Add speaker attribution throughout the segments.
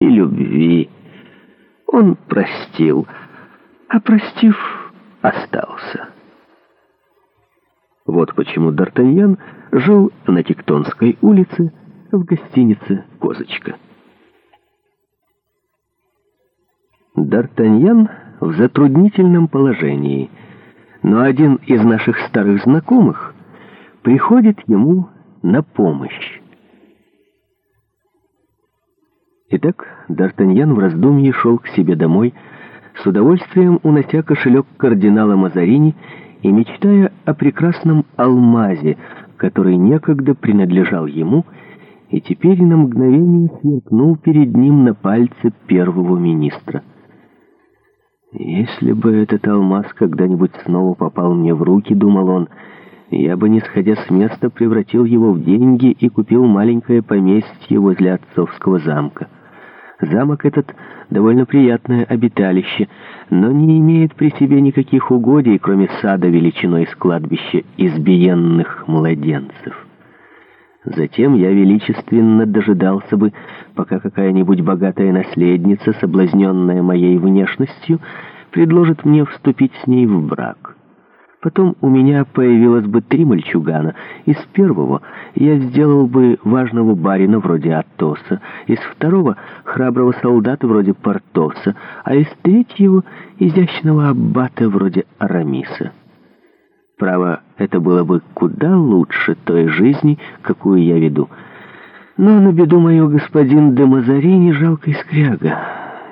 Speaker 1: и любви. Он простил, а простив, остался. Вот почему Д'Артаньян жил на Тектонской улице в гостинице «Козочка». Д'Артаньян в затруднительном положении, но один из наших старых знакомых приходит ему на помощь. Итак, Д'Артаньян в раздумье шел к себе домой, с удовольствием унося кошелек кардинала Мазарини и мечтая о прекрасном алмазе, который некогда принадлежал ему, и теперь на мгновение сверкнул перед ним на пальце первого министра. «Если бы этот алмаз когда-нибудь снова попал мне в руки, — думал он, — я бы, не сходя с места, превратил его в деньги и купил маленькое поместье возле отцовского замка. Замок этот довольно приятное обиталище, но не имеет при себе никаких угодий, кроме сада величиной с кладбища избиенных младенцев. Затем я величественно дожидался бы, пока какая-нибудь богатая наследница, соблазненная моей внешностью, предложит мне вступить с ней в брак». Потом у меня появилось бы три мальчугана. Из первого я сделал бы важного барина вроде Атоса, из второго — храброго солдата вроде Портоса, а из третьего — изящного аббата вроде Арамиса. Право, это было бы куда лучше той жизни, какую я веду. Но на беду мою господин де Мазарини жалко скряга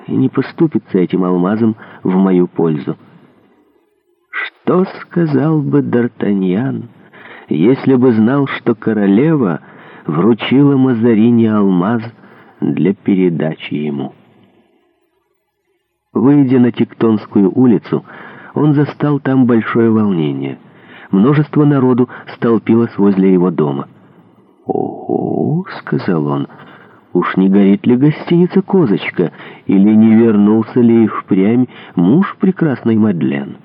Speaker 1: и не поступится этим алмазом в мою пользу. Что сказал бы Д'Артаньян, если бы знал, что королева вручила Мазарини алмаз для передачи ему? Выйдя на Тектонскую улицу, он застал там большое волнение. Множество народу столпилось возле его дома. «Ого!» — сказал он. «Уж не горит ли гостиница «Козочка» или не вернулся ли впрямь муж прекрасной Мадлен?»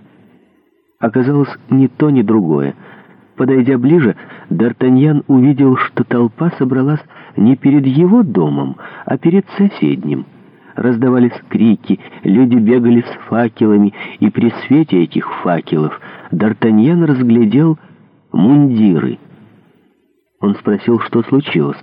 Speaker 1: оказалось ни то, ни другое. Подойдя ближе, Д'Артаньян увидел, что толпа собралась не перед его домом, а перед соседним. Раздавались крики, люди бегали с факелами, и при свете этих факелов Д'Артаньян разглядел мундиры. Он спросил, что случилось.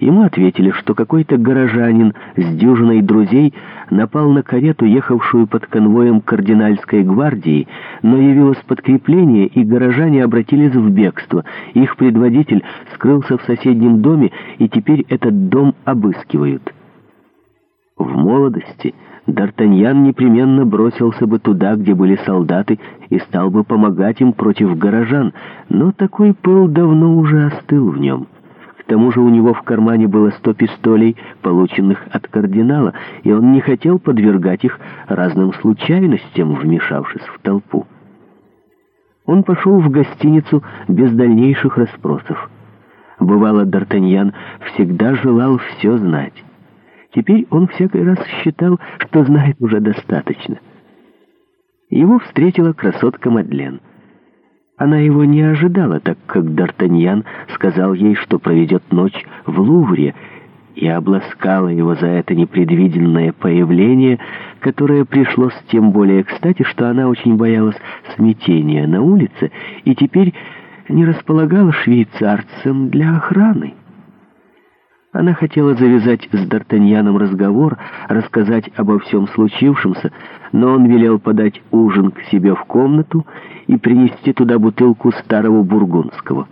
Speaker 1: Ему ответили, что какой-то горожанин с дюжиной друзей напал на карету, ехавшую под конвоем кардинальской гвардии, но явилось подкрепление, и горожане обратились в бегство. Их предводитель скрылся в соседнем доме, и теперь этот дом обыскивают. В молодости Д'Артаньян непременно бросился бы туда, где были солдаты, и стал бы помогать им против горожан, но такой пыл давно уже остыл в нем тому же у него в кармане было сто пистолей, полученных от кардинала, и он не хотел подвергать их разным случайностям, вмешавшись в толпу. Он пошел в гостиницу без дальнейших расспросов. Бывало, Д'Артаньян всегда желал все знать. Теперь он всякий раз считал, что знает уже достаточно. Его встретила красотка Мадлен — она его не ожидала, так как Д'Артаньян сказал ей, что проведет ночь в Лувре, и обласкала его за это непредвиденное появление, которое пришлось тем более кстати, что она очень боялась смятения на улице и теперь не располагала швейцарцем для охраны. Она хотела завязать с Д'Артаньяном разговор, рассказать обо всем случившемся, но он велел подать ужин к себе в комнату и принести туда бутылку старого бургундского.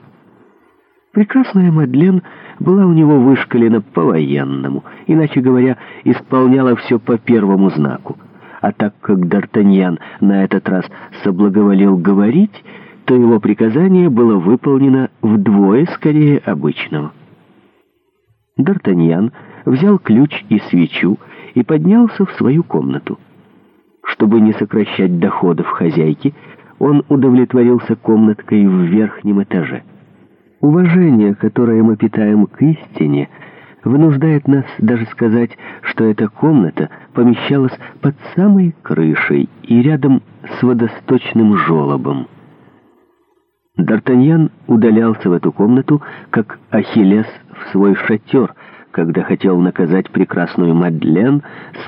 Speaker 1: Прекрасная Мадлен была у него вышкалена по-военному, иначе говоря, исполняла все по первому знаку. А так как Д'Артаньян на этот раз соблаговолел говорить, то его приказание было выполнено вдвое скорее обычного. Д'Артаньян взял ключ и свечу и поднялся в свою комнату. Чтобы не сокращать доходов хозяйки, он удовлетворился комнаткой в верхнем этаже. Уважение, которое мы питаем к истине, вынуждает нас даже сказать, что эта комната помещалась под самой крышей и рядом с водосточным желобом. Д'Артаньян удалялся в эту комнату, как Ахиллес в свой шатер, когда хотел наказать прекрасную Мадлен,